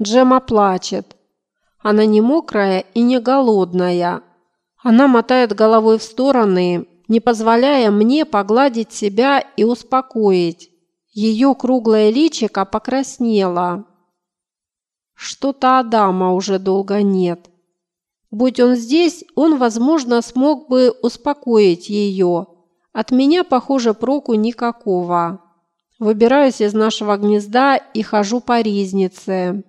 Джема плачет. Она не мокрая и не голодная. Она мотает головой в стороны, не позволяя мне погладить себя и успокоить. Ее круглое личико покраснело. Что-то Адама уже долго нет. Будь он здесь, он, возможно, смог бы успокоить ее. От меня, похоже, проку никакого. Выбираюсь из нашего гнезда и хожу по ризнице.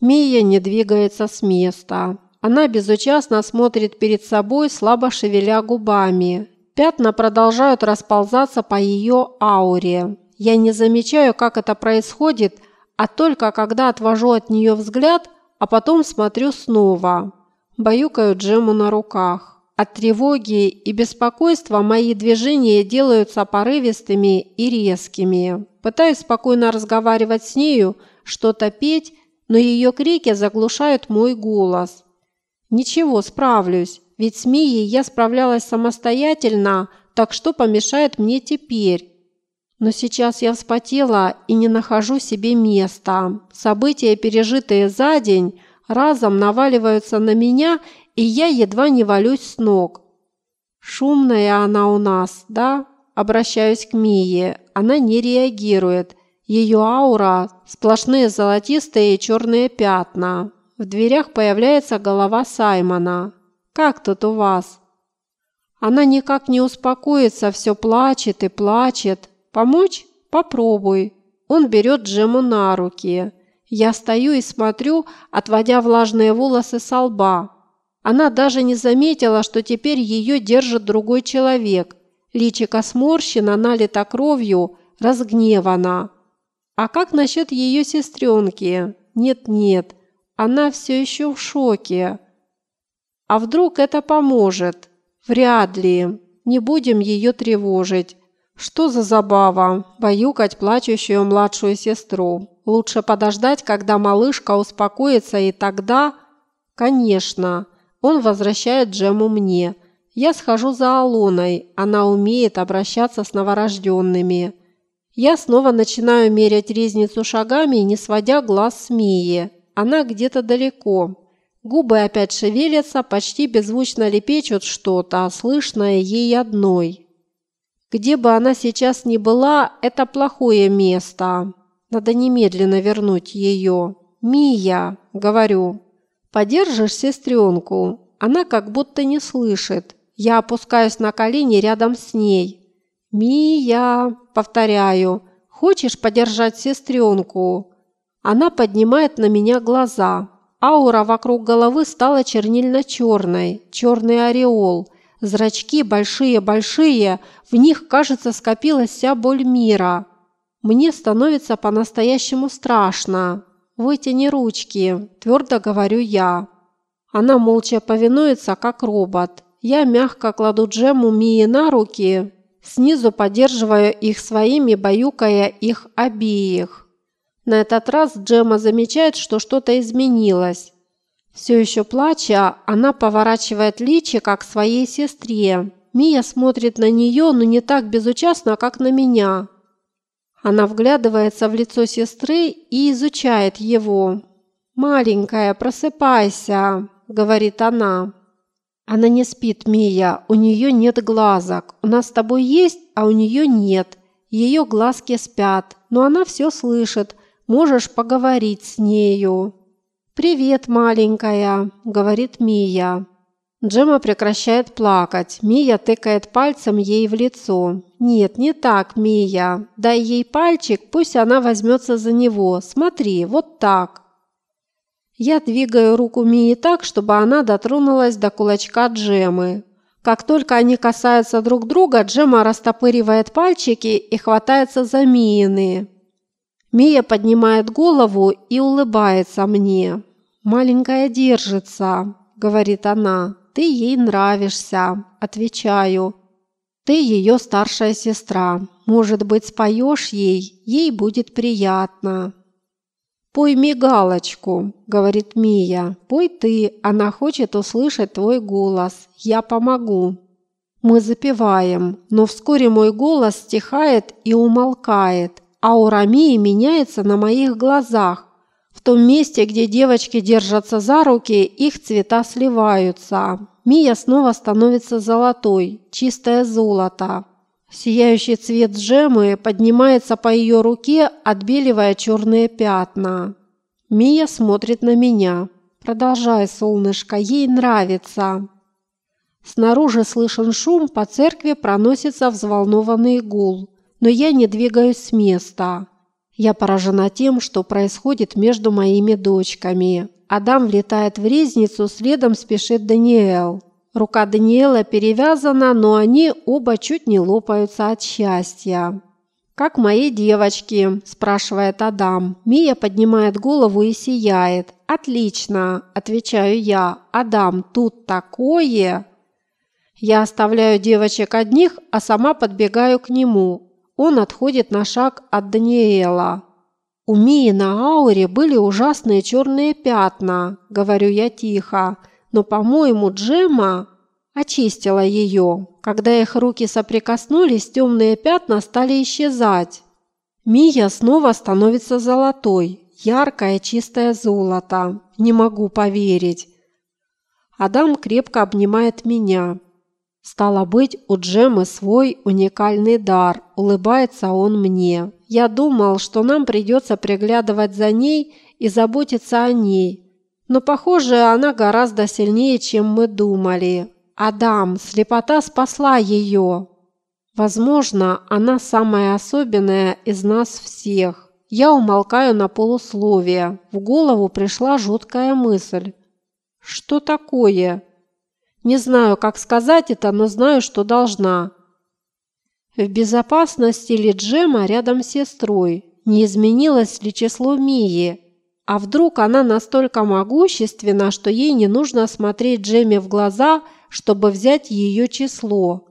Мия не двигается с места. Она безучастно смотрит перед собой, слабо шевеля губами. Пятна продолжают расползаться по ее ауре. Я не замечаю, как это происходит, а только когда отвожу от нее взгляд, а потом смотрю снова. Баюкаю Джему на руках. От тревоги и беспокойства мои движения делаются порывистыми и резкими. Пытаюсь спокойно разговаривать с нею, что-то петь, но ее крики заглушают мой голос. Ничего, справлюсь, ведь с Мией я справлялась самостоятельно, так что помешает мне теперь? Но сейчас я вспотела и не нахожу себе места. События, пережитые за день, разом наваливаются на меня, и я едва не валюсь с ног. Шумная она у нас, да? Обращаюсь к Мие. Она не реагирует. Ее аура – сплошные золотистые и черные пятна. В дверях появляется голова Саймона. «Как тут у вас?» Она никак не успокоится, все плачет и плачет. «Помочь? Попробуй». Он берет Джему на руки. Я стою и смотрю, отводя влажные волосы со лба. Она даже не заметила, что теперь ее держит другой человек. Личико сморщено, налито кровью, разгневана. А как насчет ее сестренки? Нет-нет, она все еще в шоке. А вдруг это поможет? Вряд ли. Не будем ее тревожить. Что за забава – баюкать плачущую младшую сестру. Лучше подождать, когда малышка успокоится, и тогда… Конечно, он возвращает Джему мне. Я схожу за Алоной, она умеет обращаться с новорожденными. Я снова начинаю мерять резницу шагами, не сводя глаз с Мии. Она где-то далеко. Губы опять шевелятся, почти беззвучно лепечут что-то, слышное ей одной. Где бы она сейчас ни была, это плохое место. Надо немедленно вернуть ее. «Мия!» – говорю. «Подержишь сестренку?» Она как будто не слышит. Я опускаюсь на колени рядом с ней. «Мия!» – повторяю. «Хочешь подержать сестренку?» Она поднимает на меня глаза. Аура вокруг головы стала чернильно-черной, черный ореол – Зрачки большие-большие, в них, кажется, скопилась вся боль мира. Мне становится по-настоящему страшно. «Вытяни ручки», – твердо говорю я. Она молча повинуется, как робот. Я мягко кладу Джему Мии на руки, снизу поддерживаю их своими, баюкая их обеих. На этот раз Джема замечает, что что-то изменилось. Все еще плача, она поворачивает личико к своей сестре. Мия смотрит на нее, но не так безучастно, как на меня. Она вглядывается в лицо сестры и изучает его. «Маленькая, просыпайся», – говорит она. Она не спит, Мия, у нее нет глазок. У нас с тобой есть, а у нее нет. Ее глазки спят, но она все слышит. Можешь поговорить с нею. «Привет, маленькая», – говорит Мия. Джема прекращает плакать. Мия тыкает пальцем ей в лицо. «Нет, не так, Мия. Дай ей пальчик, пусть она возьмется за него. Смотри, вот так». Я двигаю руку Мии так, чтобы она дотронулась до кулачка Джемы. Как только они касаются друг друга, Джема растопыривает пальчики и хватается за Миины. Мия поднимает голову и улыбается мне. «Маленькая держится», – говорит она. «Ты ей нравишься», – отвечаю. «Ты ее старшая сестра. Может быть, споешь ей, ей будет приятно». «Пой мигалочку», – говорит Мия. «Пой ты, она хочет услышать твой голос. Я помогу». Мы запеваем, но вскоре мой голос стихает и умолкает. Аура Мии меняется на моих глазах том месте, где девочки держатся за руки, их цвета сливаются. Мия снова становится золотой, чистое золото. Сияющий цвет джемы поднимается по ее руке, отбеливая черные пятна. Мия смотрит на меня. «Продолжай, солнышко, ей нравится». Снаружи слышен шум, по церкви проносится взволнованный гул, но я не двигаюсь с места. Я поражена тем, что происходит между моими дочками. Адам влетает в резницу, следом спешит Даниэл. Рука Даниэла перевязана, но они оба чуть не лопаются от счастья. «Как мои девочки?» – спрашивает Адам. Мия поднимает голову и сияет. «Отлично!» – отвечаю я. «Адам, тут такое!» Я оставляю девочек одних, а сама подбегаю к нему. Он отходит на шаг от Даниэла. «У Мии на ауре были ужасные черные пятна», – говорю я тихо. «Но, по-моему, Джема очистила ее. Когда их руки соприкоснулись, темные пятна стали исчезать. Мия снова становится золотой, яркое чистое золото. Не могу поверить. Адам крепко обнимает меня. Стало быть, у Джемы свой уникальный дар, улыбается он мне. Я думал, что нам придется приглядывать за ней и заботиться о ней. Но, похоже, она гораздо сильнее, чем мы думали. Адам, слепота спасла ее. Возможно, она самая особенная из нас всех. Я умолкаю на полусловие. В голову пришла жуткая мысль. Что такое? Не знаю, как сказать это, но знаю, что должна. В безопасности ли Джема рядом с сестрой? Не изменилось ли число Мии? А вдруг она настолько могущественна, что ей не нужно смотреть Джеме в глаза – чтобы взять ее число.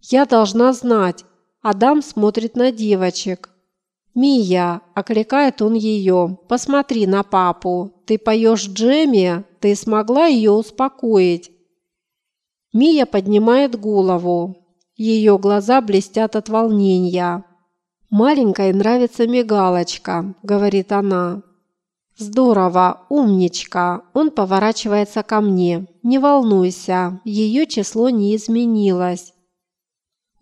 Я должна знать. Адам смотрит на девочек. «Мия!» – окликает он ее. «Посмотри на папу. Ты поешь Джемми? Ты смогла ее успокоить?» Мия поднимает голову. Ее глаза блестят от волнения. «Маленькой нравится мигалочка», – говорит она. «Здорово, умничка!» Он поворачивается ко мне. «Не волнуйся, ее число не изменилось».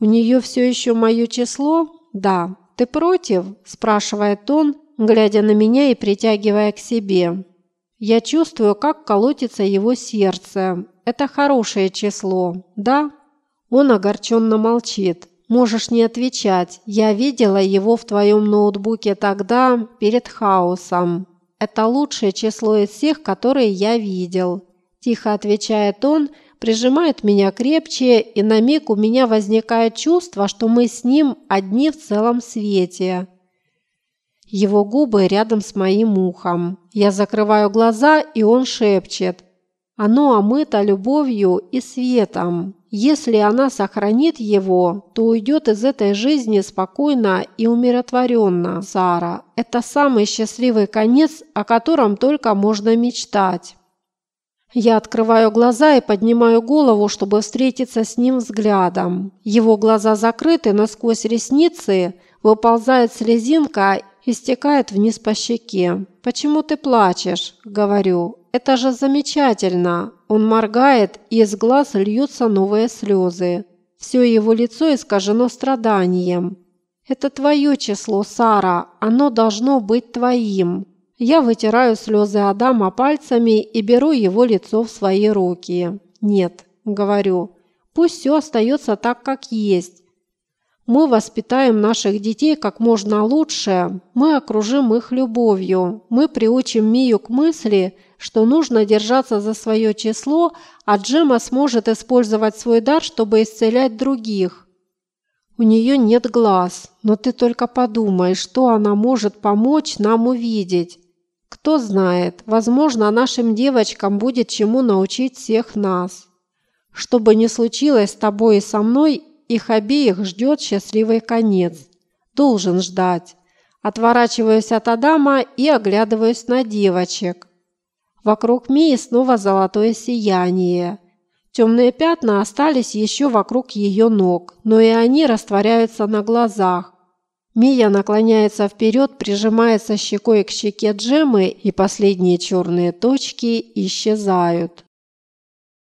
«У нее все еще мое число?» «Да». «Ты против?» – спрашивает он, глядя на меня и притягивая к себе. Я чувствую, как колотится его сердце. Это хорошее число, да? Он огорченно молчит. Можешь не отвечать. Я видела его в твоем ноутбуке тогда, перед хаосом. Это лучшее число из всех, которые я видел. Тихо отвечает он, прижимает меня крепче, и на миг у меня возникает чувство, что мы с ним одни в целом свете. Его губы рядом с моим ухом. Я закрываю глаза, и он шепчет. Оно омыто любовью и светом. Если она сохранит его, то уйдет из этой жизни спокойно и умиротворенно, Сара. Это самый счастливый конец, о котором только можно мечтать. Я открываю глаза и поднимаю голову, чтобы встретиться с ним взглядом. Его глаза закрыты, но сквозь ресницы выползает слезинка и стекает вниз по щеке. «Почему ты плачешь?» – говорю. «Это же замечательно!» Он моргает, и из глаз льются новые слезы. Все его лицо искажено страданием. «Это твое число, Сара. Оно должно быть твоим». Я вытираю слезы Адама пальцами и беру его лицо в свои руки. «Нет», – говорю, – «пусть все остается так, как есть. Мы воспитаем наших детей как можно лучше, мы окружим их любовью, мы приучим Мию к мысли, что нужно держаться за свое число, а Джема сможет использовать свой дар, чтобы исцелять других. У нее нет глаз, но ты только подумай, что она может помочь нам увидеть. Кто знает, возможно, нашим девочкам будет чему научить всех нас. Что бы ни случилось с тобой и со мной, их обеих ждет счастливый конец. Должен ждать. Отворачиваюсь от Адама и оглядываюсь на девочек. Вокруг Мии снова золотое сияние. Темные пятна остались еще вокруг ее ног, но и они растворяются на глазах. Мия наклоняется вперед, прижимается щекой к щеке Джемы, и последние черные точки исчезают.